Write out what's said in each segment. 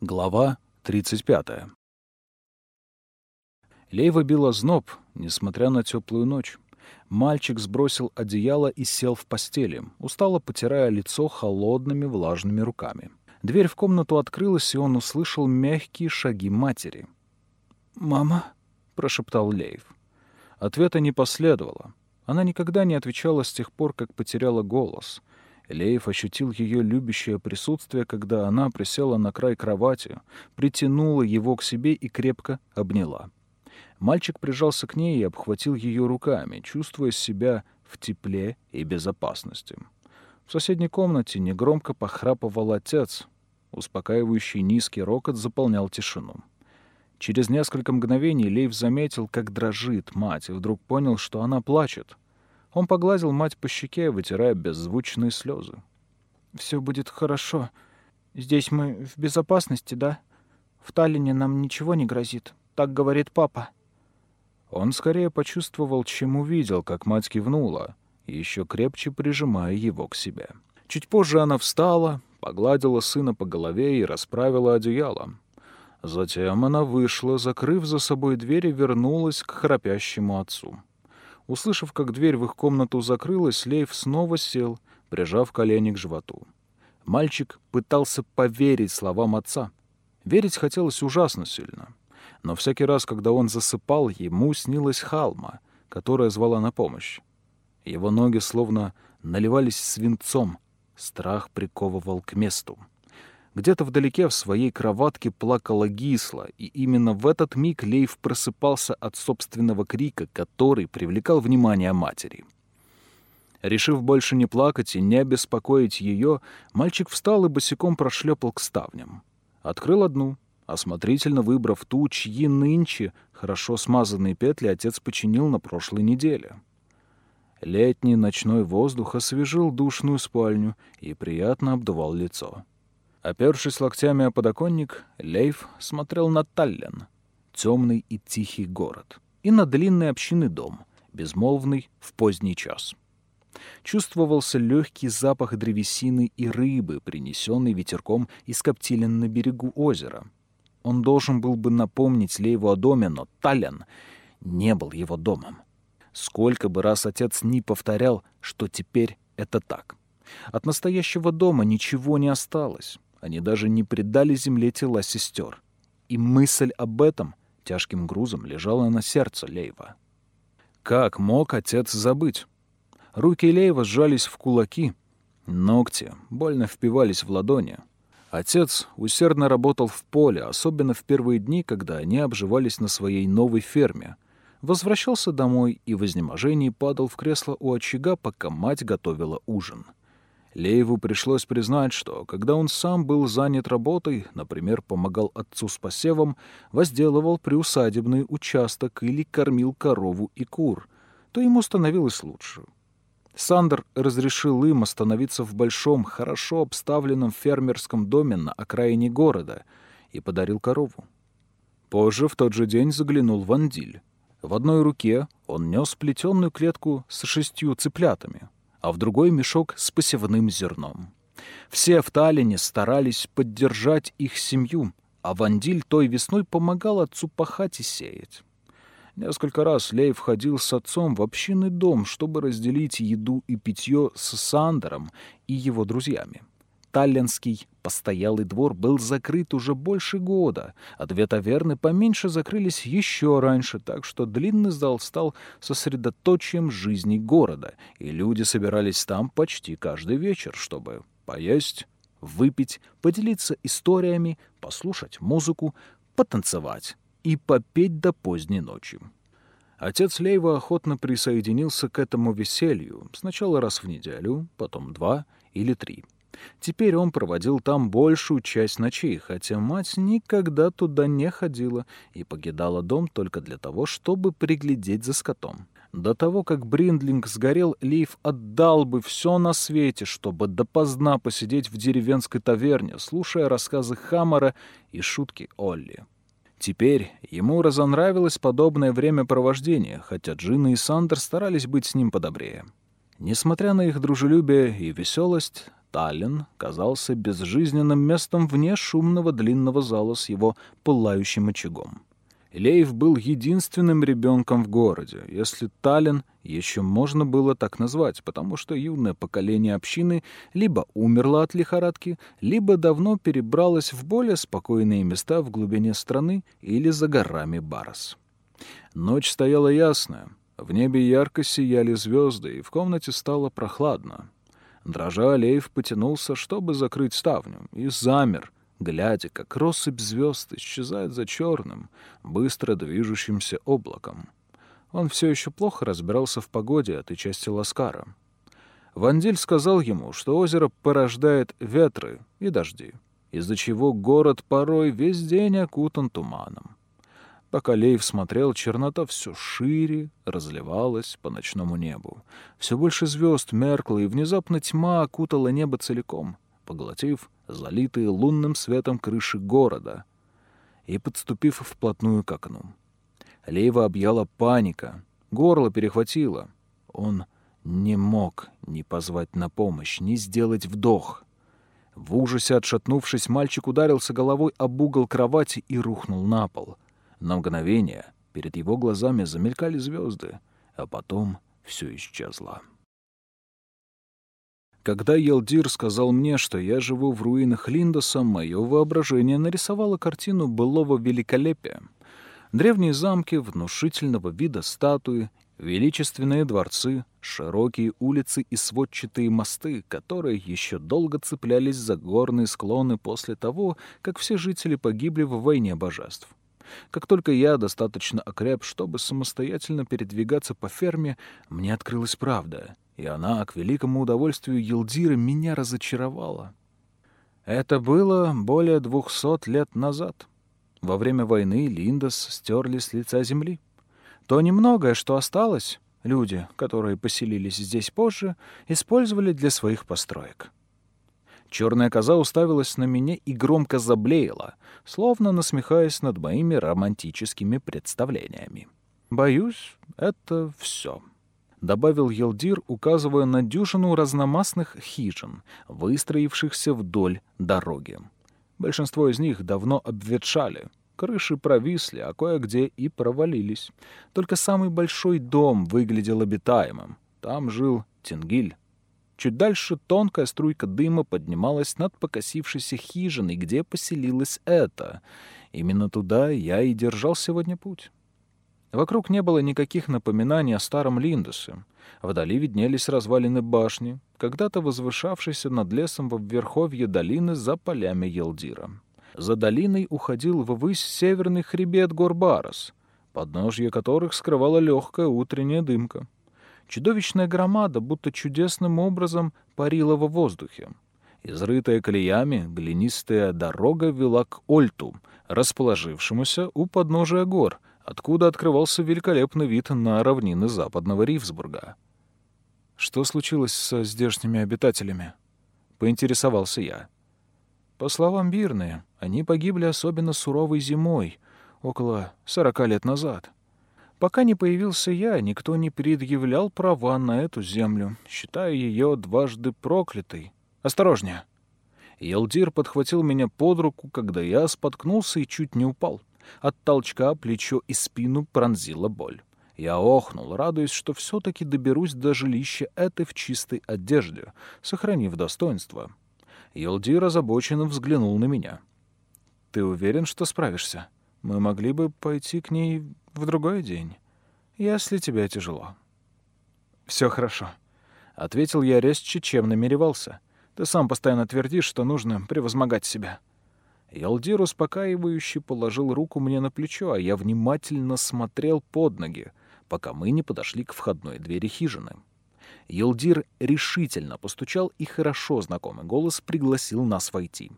Глава 35. Лейва била зноб, несмотря на теплую ночь. Мальчик сбросил одеяло и сел в постели, устало потирая лицо холодными влажными руками. Дверь в комнату открылась, и он услышал мягкие шаги матери. «Мама?» — прошептал Лейв. Ответа не последовало. Она никогда не отвечала с тех пор, как потеряла голос. Леев ощутил ее любящее присутствие, когда она присела на край кровати, притянула его к себе и крепко обняла. Мальчик прижался к ней и обхватил ее руками, чувствуя себя в тепле и безопасности. В соседней комнате негромко похрапывал отец. Успокаивающий низкий рокот заполнял тишину. Через несколько мгновений Лейв заметил, как дрожит мать, и вдруг понял, что она плачет — он погладил мать по щеке, вытирая беззвучные слезы. «Все будет хорошо. Здесь мы в безопасности, да? В Таллине нам ничего не грозит. Так говорит папа». Он скорее почувствовал, чем увидел, как мать кивнула, еще крепче прижимая его к себе. Чуть позже она встала, погладила сына по голове и расправила одеяло. Затем она вышла, закрыв за собой дверь и вернулась к храпящему отцу. Услышав, как дверь в их комнату закрылась, Лейв снова сел, прижав колени к животу. Мальчик пытался поверить словам отца. Верить хотелось ужасно сильно. Но всякий раз, когда он засыпал, ему снилась Халма, которая звала на помощь. Его ноги словно наливались свинцом, страх приковывал к месту. Где-то вдалеке в своей кроватке плакала Гисла, и именно в этот миг Лейв просыпался от собственного крика, который привлекал внимание матери. Решив больше не плакать и не обеспокоить ее, мальчик встал и босиком прошлепал к ставням. Открыл одну, осмотрительно выбрав ту, чьи нынче хорошо смазанные петли отец починил на прошлой неделе. Летний ночной воздух освежил душную спальню и приятно обдувал лицо. Опершись локтями о подоконник, Лейф смотрел на Таллен, темный и тихий город, и на длинный общинный дом, безмолвный в поздний час. Чувствовался легкий запах древесины и рыбы, принесенный ветерком из коптилен на берегу озера. Он должен был бы напомнить Лейву о доме, но Таллен не был его домом. Сколько бы раз отец не повторял, что теперь это так. От настоящего дома ничего не осталось. Они даже не предали земле тела сестер. И мысль об этом тяжким грузом лежала на сердце Лейва. Как мог отец забыть? Руки Лейва сжались в кулаки, ногти больно впивались в ладони. Отец усердно работал в поле, особенно в первые дни, когда они обживались на своей новой ферме. Возвращался домой и в изнеможении падал в кресло у очага, пока мать готовила ужин — Лееву пришлось признать, что когда он сам был занят работой, например, помогал отцу с посевом, возделывал приусадебный участок или кормил корову и кур, то ему становилось лучше. Сандер разрешил им остановиться в большом, хорошо обставленном фермерском доме на окраине города и подарил корову. Позже в тот же день заглянул в Андиль. В одной руке он нес плетеную клетку с шестью цыплятами — а в другой мешок с посевным зерном. Все в Таллине старались поддержать их семью, а Вандиль той весной помогал отцу пахать и сеять. Несколько раз Лей входил с отцом в общинный дом, чтобы разделить еду и питье с Сандером и его друзьями. Таллинский постоялый двор был закрыт уже больше года, а две таверны поменьше закрылись еще раньше, так что длинный зал стал сосредоточием жизни города, и люди собирались там почти каждый вечер, чтобы поесть, выпить, поделиться историями, послушать музыку, потанцевать и попеть до поздней ночи. Отец Лейва охотно присоединился к этому веселью, сначала раз в неделю, потом два или три — Теперь он проводил там большую часть ночей, хотя мать никогда туда не ходила и покидала дом только для того, чтобы приглядеть за скотом. До того, как Бриндлинг сгорел, Лейф отдал бы все на свете, чтобы допоздна посидеть в деревенской таверне, слушая рассказы Хаммера и шутки Олли. Теперь ему разонравилось подобное времяпровождение, хотя Джина и Сандер старались быть с ним подобрее. Несмотря на их дружелюбие и веселость, Таллин казался безжизненным местом вне шумного длинного зала с его пылающим очагом. Лейв был единственным ребенком в городе, если Таллин еще можно было так назвать, потому что юное поколение общины либо умерло от лихорадки, либо давно перебралось в более спокойные места в глубине страны или за горами Барос. Ночь стояла ясная, в небе ярко сияли звезды, и в комнате стало прохладно. Дрожа, Лейв потянулся, чтобы закрыть ставню, и замер — глядя, как россыпь звезд исчезает за черным, быстро движущимся облаком. Он все еще плохо разбирался в погоде этой части Ласкара. Вандиль сказал ему, что озеро порождает ветры и дожди, из-за чего город порой весь день окутан туманом. Пока Лейв смотрел, чернота все шире разливалась по ночному небу. Все больше звезд меркло, и внезапно тьма окутала небо целиком, поглотив залитые лунным светом крыши города, и подступив вплотную к окну. Лейва объяла паника, горло перехватило. Он не мог ни позвать на помощь, ни сделать вдох. В ужасе отшатнувшись, мальчик ударился головой об угол кровати и рухнул на пол. На мгновение перед его глазами замелькали звезды, а потом все исчезло. Когда Елдир сказал мне, что я живу в руинах Линдоса, мое воображение нарисовало картину былого великолепия. Древние замки, внушительного вида статуи, величественные дворцы, широкие улицы и сводчатые мосты, которые еще долго цеплялись за горные склоны после того, как все жители погибли в войне божеств. Как только я достаточно окреп, чтобы самостоятельно передвигаться по ферме, мне открылась правда — и она, к великому удовольствию Елдира, меня разочаровала. Это было более двухсот лет назад. Во время войны Линдос стерли с лица земли. То немногое, что осталось, люди, которые поселились здесь позже, использовали для своих построек. Черная коза уставилась на меня и громко заблеяла, словно насмехаясь над моими романтическими представлениями. Боюсь, это все. — добавил Елдир, указывая на дюжину разномастных хижин, выстроившихся вдоль дороги. Большинство из них давно обветшали, крыши провисли, а кое-где и провалились. Только самый большой дом выглядел обитаемым. Там жил Тенгиль. Чуть дальше тонкая струйка дыма поднималась над покосившейся хижиной, где поселилась эта. Именно туда я и держал сегодня путь. Вокруг не было никаких напоминаний о старом Линдосе. Вдали виднелись развалины башни, когда-то возвышавшейся над лесом в верховье долины за полями Елдира. За долиной уходил ввысь северный хребет гор Барос, подножье которых скрывала легкая утренняя дымка. Чудовищная громада будто чудесным образом парила во воздухе. Изрытая колеями, глинистая дорога вела к Ольту, расположившемуся у подножия гор — откуда открывался великолепный вид на равнины западного Ривсбурга. «Что случилось со здешними обитателями?» — поинтересовался я. По словам Бирны, они погибли особенно суровой зимой, около сорока лет назад. Пока не появился я, никто не предъявлял права на эту землю, считая ее дважды проклятой. Осторожнее! Елдир подхватил меня под руку, когда я споткнулся и чуть не упал. От толчка плечо и спину пронзила боль. Я охнул, радуясь, что все-таки доберусь до жилища этой в чистой одежде, сохранив достоинство. Елдир озабоченно взглянул на меня. «Ты уверен, что справишься? Мы могли бы пойти к ней в другой день, если тебе тяжело». «Все хорошо», — ответил я резче, чем намеревался. «Ты сам постоянно твердишь, что нужно превозмогать себя». Ялдир успокаивающе положил руку мне на плечо, а я внимательно смотрел под ноги, пока мы не подошли к входной двери хижины. Елдир решительно постучал, и хорошо знакомый голос пригласил нас войти.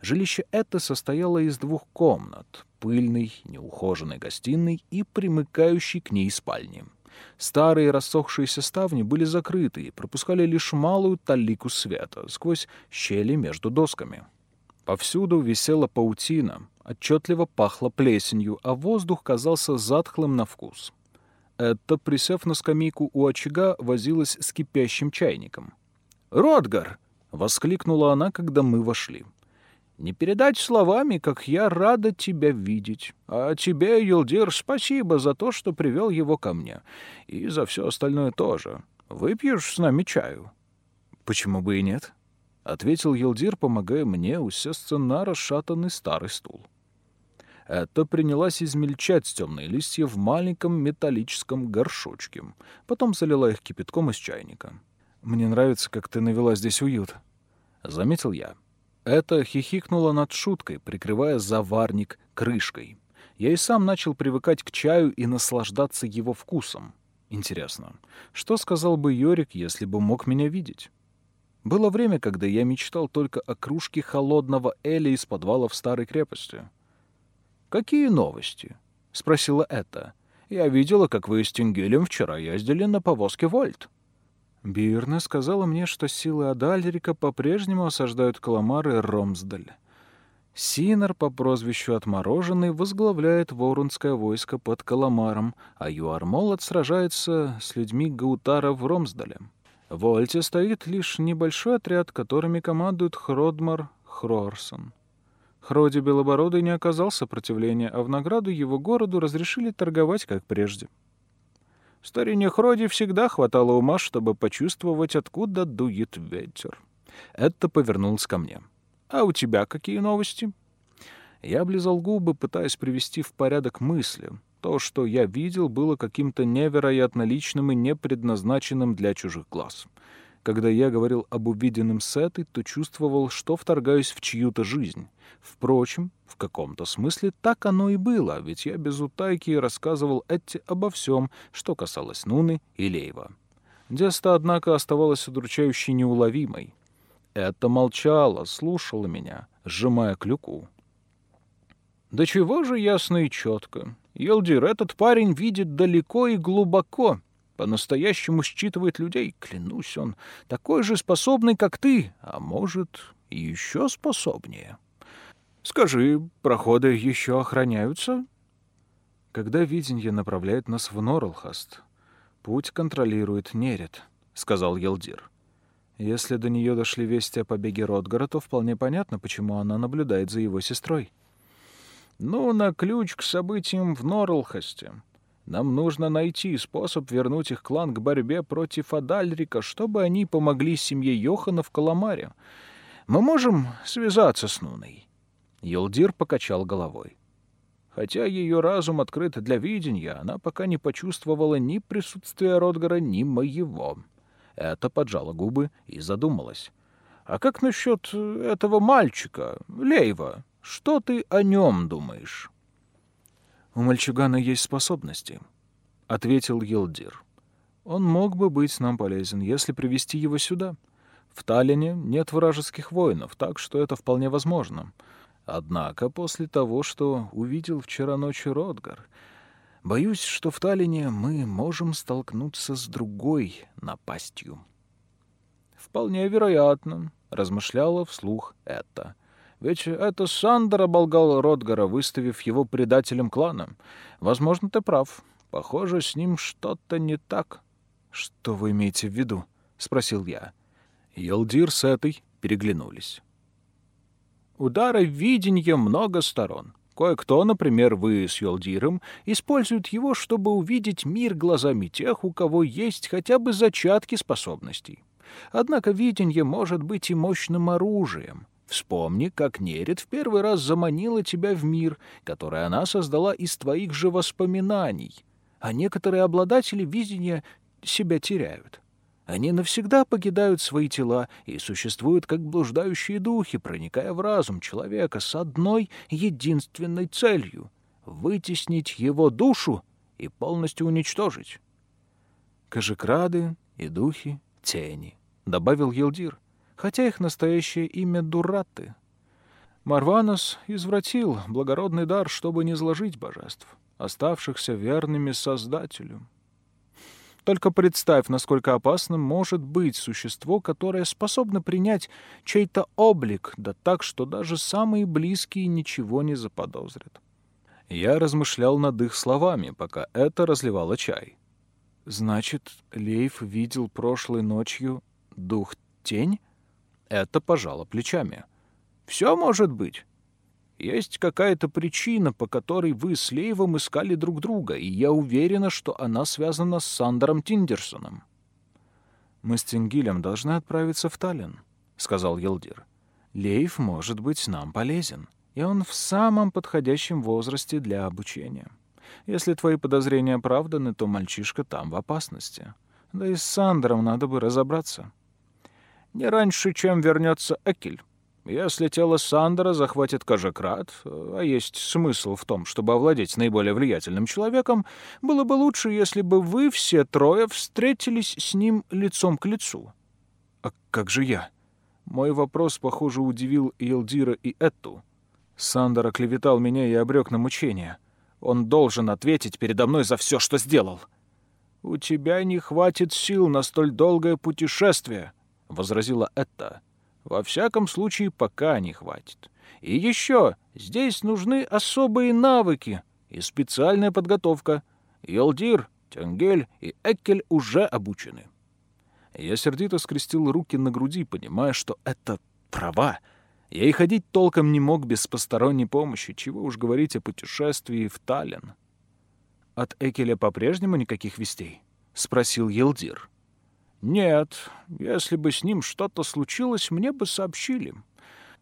Жилище это состояло из двух комнат — пыльной, неухоженной гостиной и примыкающей к ней спальни. Старые рассохшиеся ставни были закрыты и пропускали лишь малую талику света сквозь щели между досками. Повсюду висела паутина, отчетливо пахло плесенью, а воздух казался затхлым на вкус. Это, присев на скамейку у очага, возилась с кипящим чайником. «Ротгар!» — воскликнула она, когда мы вошли. Не передать словами, как я рада тебя видеть. А тебе, Юлдир, спасибо за то, что привел его ко мне. И за все остальное тоже. Выпьешь с нами чаю? Почему бы и нет? — ответил Елдир, помогая мне усесться на расшатанный старый стул. Это принялась измельчать темные листья в маленьком металлическом горшочке. Потом залила их кипятком из чайника. «Мне нравится, как ты навела здесь уют», — заметил я. Это хихикнуло над шуткой, прикрывая заварник крышкой. Я и сам начал привыкать к чаю и наслаждаться его вкусом. Интересно, что сказал бы Йорик, если бы мог меня видеть? Было время, когда я мечтал только о кружке холодного эля из подвала в старой крепости. «Какие новости?» — спросила Эта. «Я видела, как вы с Тингелем вчера ездили на повозке Вольт». Бирна сказала мне, что силы Адальрика по-прежнему осаждают Каламар и Ромсдаль. Синер по прозвищу Отмороженный возглавляет Ворунское войско под Каламаром, а Юармолот сражается с людьми Гаутара в Ромсдале. В Вольте стоит лишь небольшой отряд, которыми командует Хродмар Хрорсон. Хроди Белобородый не оказал сопротивления, а в награду его городу разрешили торговать, как прежде. Старине Хроди всегда хватало ума, чтобы почувствовать, откуда дует ветер. Это повернулось ко мне. «А у тебя какие новости?» Я облизал губы, пытаясь привести в порядок мысли. То, что я видел, было каким-то невероятно личным и не предназначенным для чужих глаз. Когда я говорил об увиденном с этой, то чувствовал, что вторгаюсь в чью-то жизнь. Впрочем, в каком-то смысле так оно и было, ведь я без утайки рассказывал Этти обо всем, что касалось Нуны и Лейва. Деста, однако, оставалась удручающе неуловимой. Это молчала, слушала меня, сжимая клюку. «Да чего же ясно и четко. Елдир, этот парень видит далеко и глубоко, по-настоящему считывает людей. Клянусь, он такой же способный, как ты, а может, еще способнее. Скажи, проходы еще охраняются? Когда виденье направляет нас в Норлхаст, путь контролирует Нерет, — сказал Елдир. Если до нее дошли вести о побеге Ротгара, то вполне понятно, почему она наблюдает за его сестрой. Ну, на ключ к событиям в Норлхасте. Нам нужно найти способ вернуть их клан к борьбе против Адальрика, чтобы они помогли семье Йохана в Каламаре. Мы можем связаться с Нуной?» Елдир покачал головой. Хотя ее разум открыт для видения, она пока не почувствовала ни присутствия Ротгара, ни моего. Это поджала губы и задумалась. «А как насчет этого мальчика, Лейва? Что ты о нем думаешь?» «У мальчугана есть способности», — ответил Елдир. «Он мог бы быть нам полезен, если привести его сюда. В Таллине нет вражеских воинов, так что это вполне возможно. Однако после того, что увидел вчера ночью Ротгар, боюсь, что в Таллине мы можем столкнуться с другой напастью». «Вполне вероятно», — размышляла вслух это. — ведь это Сандер оболгал Ротгара, выставив его предателем клана. Возможно, ты прав. Похоже, с ним что-то не так. — Что вы имеете в виду? — спросил я. Елдир с этой переглянулись. Удара видения много сторон. Кое-кто, например, вы с Йолдиром, используют его, чтобы увидеть мир глазами тех, у кого есть хотя бы зачатки способностей. Однако видение может быть и мощным оружием. Вспомни, как Нерит в первый раз заманила тебя в мир, который она создала из твоих же воспоминаний. А некоторые обладатели видения себя теряют. Они навсегда покидают свои тела и существуют как блуждающие духи, проникая в разум человека с одной единственной целью — вытеснить его душу и полностью уничтожить. «Кожекрады и духи тени», — добавил Елдир хотя их настоящее имя Дураты. Марванос извратил благородный дар, чтобы не зложить божеств, оставшихся верными Создателю. Только представь, насколько опасным может быть существо, которое способно принять чей-то облик, да так, что даже самые близкие ничего не заподозрят. Я размышлял над их словами, пока это разливало чай. Значит, Лейф видел прошлой ночью дух-тень? Это пожало плечами. «Все может быть. Есть какая-то причина, по которой вы с Лейвом искали друг друга, и я уверена, что она связана с Сандером Тиндерсоном». «Мы с Тингилем должны отправиться в Таллин», — сказал Елдир. «Лейв может быть нам полезен, и он в самом подходящем возрасте для обучения. Если твои подозрения оправданы, то мальчишка там в опасности. Да и с Сандером надо бы разобраться». «Не раньше, чем вернется Экель», если тело Сандера захватит Кажакрат, а есть смысл в том, чтобы овладеть наиболее влиятельным человеком, было бы лучше, если бы вы все трое встретились с ним лицом к лицу. А как же я? Мой вопрос, похоже, удивил Елдира и Этту. Сандер оклеветал меня и обрек на мучение. Он должен ответить передо мной за все, что сделал. «У тебя не хватит сил на столь долгое путешествие», — возразила Этта. Во всяком случае, пока не хватит. И еще, здесь нужны особые навыки и специальная подготовка. Елдир, Тенгель и Эккель уже обучены. Я сердито скрестил руки на груди, понимая, что это права. Я и ходить толком не мог без посторонней помощи, чего уж говорить о путешествии в Таллин. «От Экеля по-прежнему никаких вестей?» — спросил Елдир. «Нет, если бы с ним что-то случилось, мне бы сообщили.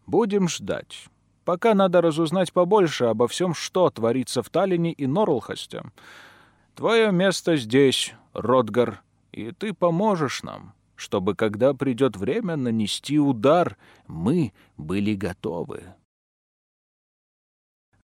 Будем ждать. Пока надо разузнать побольше обо всем, что творится в Таллине и Норлхосте. Твое место здесь, Ротгар, и ты поможешь нам, чтобы, когда придет время нанести удар, мы были готовы».